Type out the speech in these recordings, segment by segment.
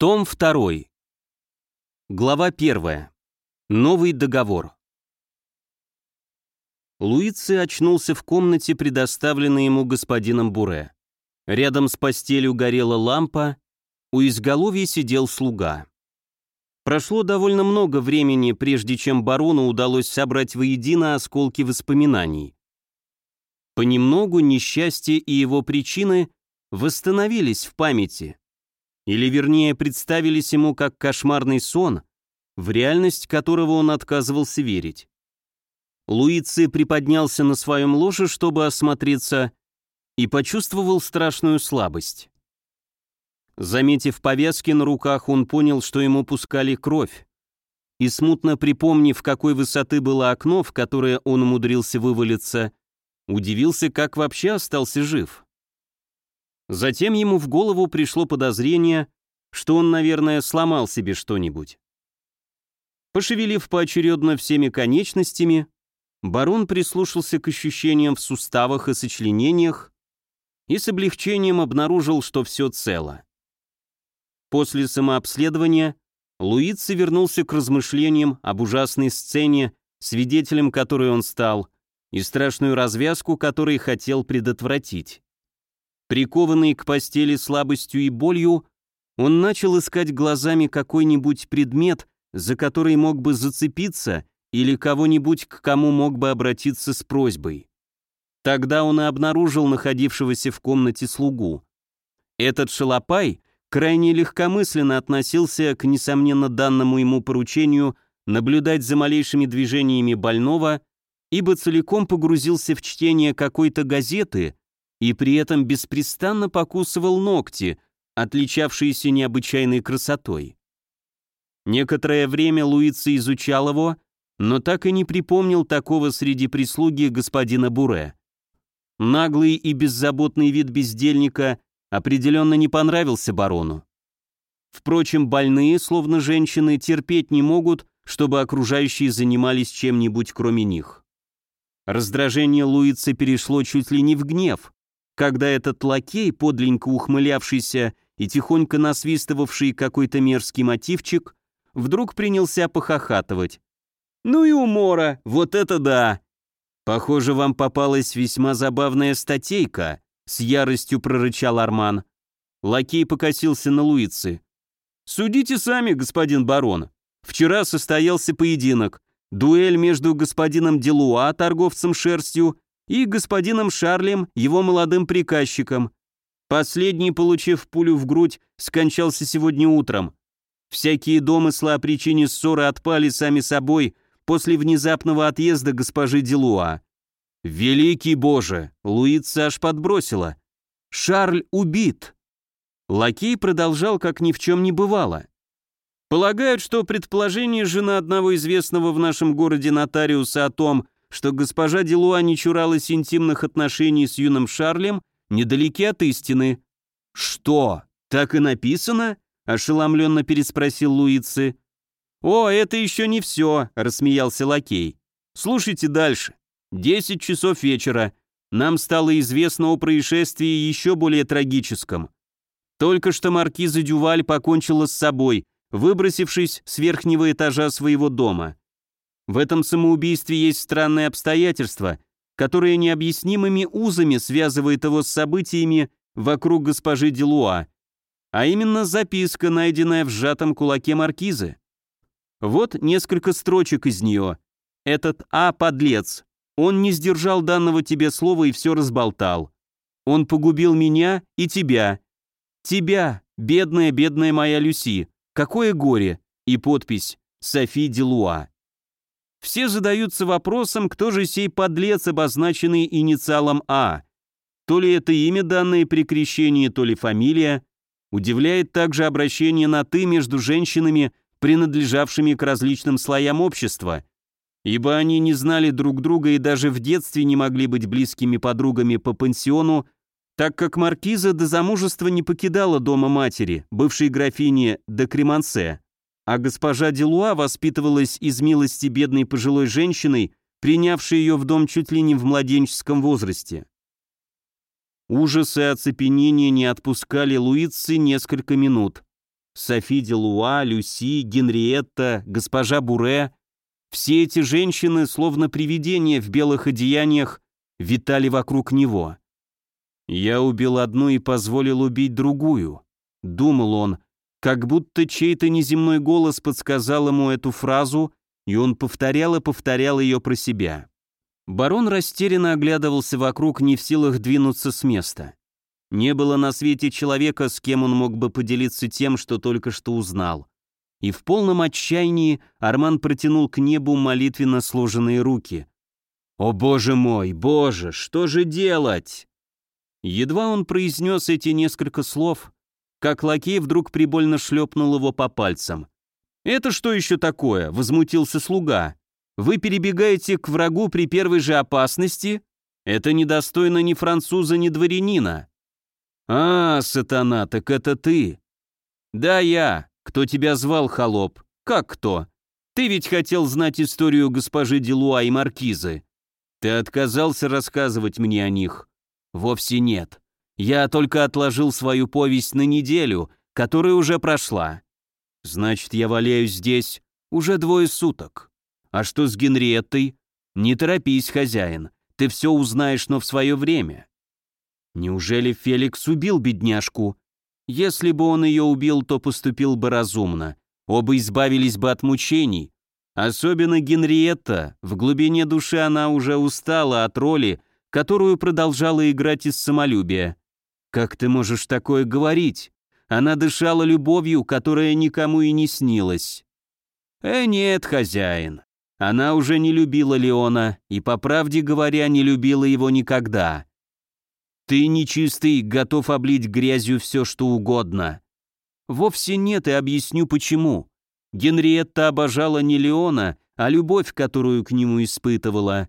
Том 2. Глава 1. Новый договор. Луици очнулся в комнате, предоставленной ему господином Буре. Рядом с постелью горела лампа, у изголовья сидел слуга. Прошло довольно много времени, прежде чем барону удалось собрать воедино осколки воспоминаний. Понемногу несчастье и его причины восстановились в памяти или вернее представились ему как кошмарный сон, в реальность которого он отказывался верить. Луици приподнялся на своем ложе, чтобы осмотреться, и почувствовал страшную слабость. Заметив повязки на руках, он понял, что ему пускали кровь, и смутно припомнив, какой высоты было окно, в которое он умудрился вывалиться, удивился, как вообще остался жив. Затем ему в голову пришло подозрение, что он, наверное, сломал себе что-нибудь. Пошевелив поочередно всеми конечностями, барон прислушался к ощущениям в суставах и сочленениях и с облегчением обнаружил, что все цело. После самообследования Луици вернулся к размышлениям об ужасной сцене, свидетелем которой он стал, и страшную развязку, которой хотел предотвратить. Прикованный к постели слабостью и болью, он начал искать глазами какой-нибудь предмет, за который мог бы зацепиться, или кого-нибудь, к кому мог бы обратиться с просьбой. Тогда он и обнаружил находившегося в комнате слугу. Этот шалопай крайне легкомысленно относился к, несомненно, данному ему поручению наблюдать за малейшими движениями больного, ибо целиком погрузился в чтение какой-то газеты, и при этом беспрестанно покусывал ногти, отличавшиеся необычайной красотой. Некоторое время Луица изучал его, но так и не припомнил такого среди прислуги господина Буре. Наглый и беззаботный вид бездельника определенно не понравился барону. Впрочем, больные, словно женщины, терпеть не могут, чтобы окружающие занимались чем-нибудь кроме них. Раздражение Луицы перешло чуть ли не в гнев когда этот лакей, подленько ухмылявшийся и тихонько насвистывавший какой-то мерзкий мотивчик, вдруг принялся похохатывать. «Ну и умора, вот это да!» «Похоже, вам попалась весьма забавная статейка», — с яростью прорычал Арман. Лакей покосился на Луицы. «Судите сами, господин барон. Вчера состоялся поединок. Дуэль между господином Делуа, торговцем шерстью, и господином Шарлем, его молодым приказчиком. Последний, получив пулю в грудь, скончался сегодня утром. Всякие домыслы о причине ссоры отпали сами собой после внезапного отъезда госпожи Делуа. «Великий Боже!» — Луица аж подбросила. «Шарль убит!» Лакей продолжал, как ни в чем не бывало. Полагают, что предположение жены одного известного в нашем городе нотариуса о том, что госпожа Делуа не чуралась интимных отношений с юным Шарлем, недалеки от истины. «Что, так и написано?» – ошеломленно переспросил Луицы. «О, это еще не все», – рассмеялся лакей. «Слушайте дальше. Десять часов вечера. Нам стало известно о происшествии еще более трагическом. Только что маркиза Дюваль покончила с собой, выбросившись с верхнего этажа своего дома. В этом самоубийстве есть странное обстоятельство, которое необъяснимыми узами связывает его с событиями вокруг госпожи Делуа, а именно записка, найденная в сжатом кулаке маркизы. Вот несколько строчек из нее. Этот А – подлец. Он не сдержал данного тебе слова и все разболтал. Он погубил меня и тебя. Тебя, бедная, бедная моя Люси. Какое горе. И подпись «Софи Делуа». Все задаются вопросом, кто же сей подлец, обозначенный инициалом А. То ли это имя, данное при крещении, то ли фамилия. Удивляет также обращение на «ты» между женщинами, принадлежавшими к различным слоям общества, ибо они не знали друг друга и даже в детстве не могли быть близкими подругами по пансиону, так как маркиза до замужества не покидала дома матери, бывшей графини де Кремансе а госпожа Делуа воспитывалась из милости бедной пожилой женщиной, принявшей ее в дом чуть ли не в младенческом возрасте. Ужасы и оцепенение не отпускали Луицы несколько минут. Софи Делуа, Люси, Генриетта, госпожа Буре. Все эти женщины, словно привидения в белых одеяниях, витали вокруг него. «Я убил одну и позволил убить другую», — думал он, как будто чей-то неземной голос подсказал ему эту фразу, и он повторял и повторял ее про себя. Барон растерянно оглядывался вокруг, не в силах двинуться с места. Не было на свете человека, с кем он мог бы поделиться тем, что только что узнал. И в полном отчаянии Арман протянул к небу молитвенно сложенные руки. «О боже мой, боже, что же делать?» Едва он произнес эти несколько слов, как лакей вдруг прибольно шлепнул его по пальцам. «Это что еще такое?» — возмутился слуга. «Вы перебегаете к врагу при первой же опасности? Это недостойно ни француза, ни дворянина». «А, сатана, так это ты!» «Да, я. Кто тебя звал, холоп?» «Как кто? Ты ведь хотел знать историю госпожи Делуа и Маркизы. Ты отказался рассказывать мне о них?» «Вовсе нет. Я только отложил свою повесть на неделю, которая уже прошла. Значит, я валяюсь здесь уже двое суток. А что с Генриеттой? Не торопись, хозяин, ты все узнаешь, но в свое время. Неужели Феликс убил бедняжку? Если бы он ее убил, то поступил бы разумно. Оба избавились бы от мучений. Особенно Генриетта, в глубине души она уже устала от роли, которую продолжала играть из самолюбия. Как ты можешь такое говорить? Она дышала любовью, которая никому и не снилась. Э, нет, хозяин. Она уже не любила Леона и, по правде говоря, не любила его никогда. Ты нечистый, готов облить грязью все, что угодно. Вовсе нет, и объясню почему. Генриетта обожала не Леона, а любовь, которую к нему испытывала.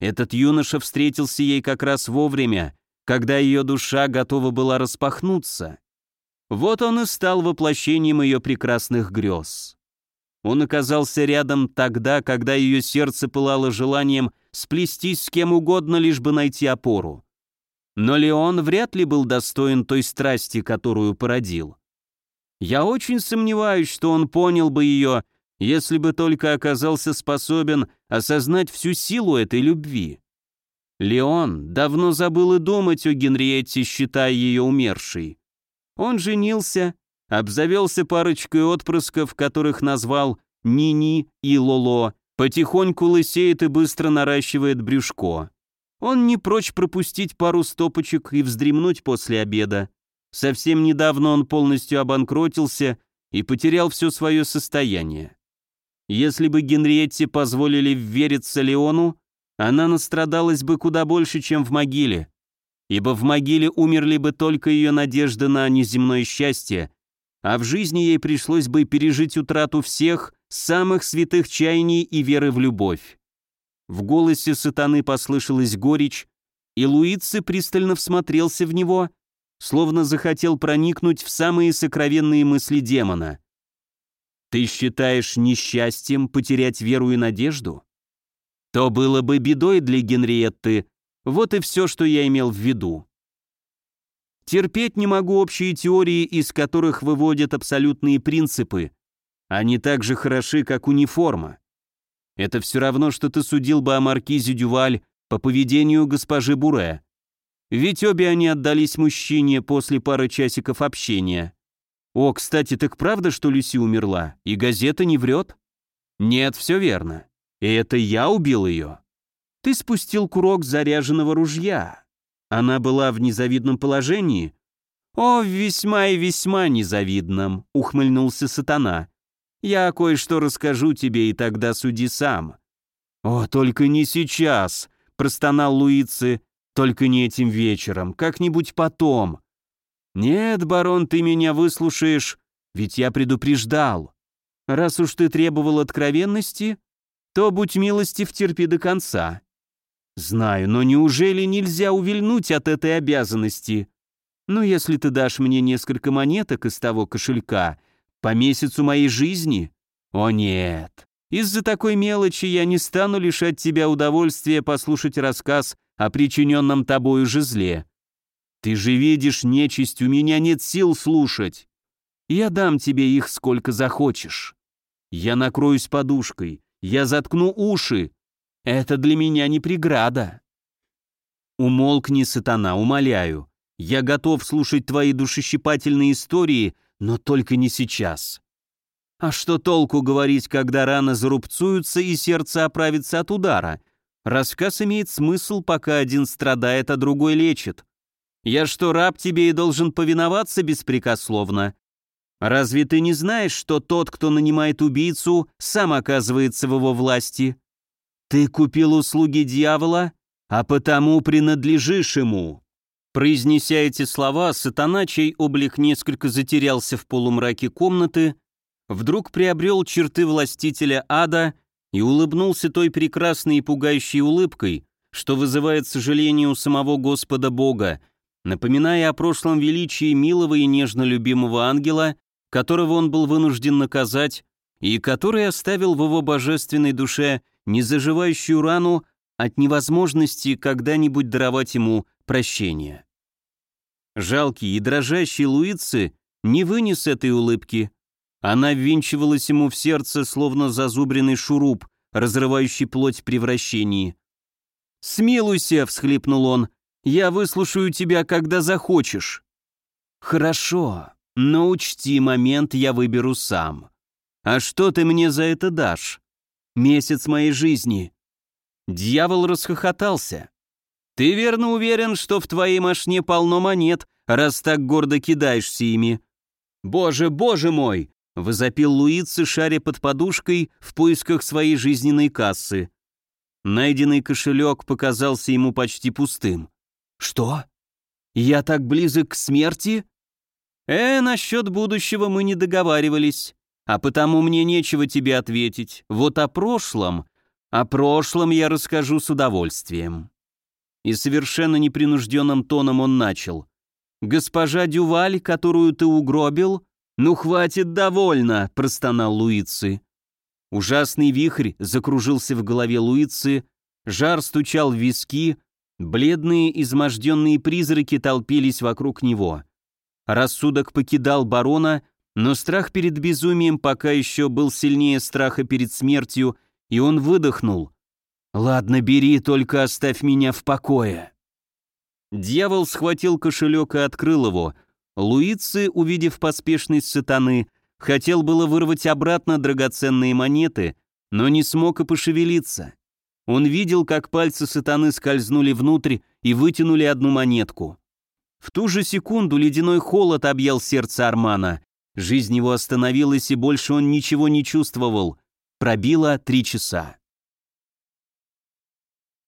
Этот юноша встретился ей как раз вовремя, когда ее душа готова была распахнуться. Вот он и стал воплощением ее прекрасных грез. Он оказался рядом тогда, когда ее сердце пылало желанием сплестись с кем угодно, лишь бы найти опору. Но Леон вряд ли был достоин той страсти, которую породил. Я очень сомневаюсь, что он понял бы ее, если бы только оказался способен осознать всю силу этой любви. Леон давно забыл и думать о Генриетте, считая ее умершей. Он женился, обзавелся парочкой отпрысков, которых назвал Нини и Лоло, потихоньку лысеет и быстро наращивает брюшко. Он не прочь пропустить пару стопочек и вздремнуть после обеда. Совсем недавно он полностью обанкротился и потерял все свое состояние. Если бы Генриетте позволили вериться Леону, она настрадалась бы куда больше, чем в могиле ибо в могиле умерли бы только ее надежды на неземное счастье, а в жизни ей пришлось бы пережить утрату всех самых святых чаяний и веры в любовь. В голосе сатаны послышалась горечь, и Луици пристально всмотрелся в него, словно захотел проникнуть в самые сокровенные мысли демона. «Ты считаешь несчастьем потерять веру и надежду? То было бы бедой для Генриетты, вот и все, что я имел в виду. Терпеть не могу общие теории, из которых выводят абсолютные принципы. Они так же хороши, как униформа. Это все равно, что ты судил бы о маркизе Дюваль по поведению госпожи Буре. Ведь обе они отдались мужчине после пары часиков общения. О, кстати, так правда, что Люси умерла? И газета не врет? Нет, все верно. И это я убил ее. Ты спустил курок заряженного ружья. Она была в незавидном положении. О, весьма и весьма незавидном, ухмыльнулся сатана. Я кое-что расскажу тебе, и тогда суди сам. О, только не сейчас, простонал Луицы, только не этим вечером, как-нибудь потом. Нет, барон, ты меня выслушаешь, ведь я предупреждал. Раз уж ты требовал откровенности, то будь милостив, терпи до конца. «Знаю, но неужели нельзя увильнуть от этой обязанности? Ну, если ты дашь мне несколько монеток из того кошелька по месяцу моей жизни? О нет, из-за такой мелочи я не стану лишать тебя удовольствия послушать рассказ о причиненном тобою же зле. Ты же видишь нечисть, у меня нет сил слушать. Я дам тебе их сколько захочешь. Я накроюсь подушкой, я заткну уши. Это для меня не преграда. Умолкни, сатана, умоляю. Я готов слушать твои душещипательные истории, но только не сейчас. А что толку говорить, когда раны зарубцуются и сердце оправится от удара? Рассказ имеет смысл, пока один страдает, а другой лечит. Я что, раб тебе и должен повиноваться беспрекословно? Разве ты не знаешь, что тот, кто нанимает убийцу, сам оказывается в его власти? Ты купил услуги дьявола, а потому принадлежишь ему». Произнеся эти слова, сатана, чей облик несколько затерялся в полумраке комнаты, вдруг приобрел черты властителя ада и улыбнулся той прекрасной и пугающей улыбкой, что вызывает сожаление у самого Господа Бога, напоминая о прошлом величии милого и нежно любимого ангела, которого он был вынужден наказать, и который оставил в его божественной душе незаживающую рану от невозможности когда-нибудь даровать ему прощение. Жалкий и дрожащий Луицы не вынес этой улыбки. Она ввинчивалась ему в сердце, словно зазубренный шуруп, разрывающий плоть при вращении. «Смилуйся!» — всхлипнул он. «Я выслушаю тебя, когда захочешь». «Хорошо», но учти, момент я выберу сам. А что ты мне за это дашь? Месяц моей жизни. Дьявол расхохотался. Ты верно уверен, что в твоей машине полно монет, раз так гордо кидаешься ими? Боже, боже мой! Возопил Луица, шаря под подушкой в поисках своей жизненной кассы. Найденный кошелек показался ему почти пустым. «Что? Я так близок к смерти?» «Э, насчет будущего мы не договаривались, а потому мне нечего тебе ответить. Вот о прошлом, о прошлом я расскажу с удовольствием». И совершенно непринужденным тоном он начал. «Госпожа Дюваль, которую ты угробил? Ну хватит, довольно!» – простонал Луицы. Ужасный вихрь закружился в голове Луицы, жар стучал в виски, бледные изможденные призраки толпились вокруг него. Рассудок покидал барона, но страх перед безумием пока еще был сильнее страха перед смертью, и он выдохнул. «Ладно, бери, только оставь меня в покое». Дьявол схватил кошелек и открыл его. Луицы, увидев поспешность сатаны, хотел было вырвать обратно драгоценные монеты, но не смог и пошевелиться. Он видел, как пальцы сатаны скользнули внутрь и вытянули одну монетку. В ту же секунду ледяной холод объял сердце Армана. Жизнь его остановилась, и больше он ничего не чувствовал. Пробило три часа.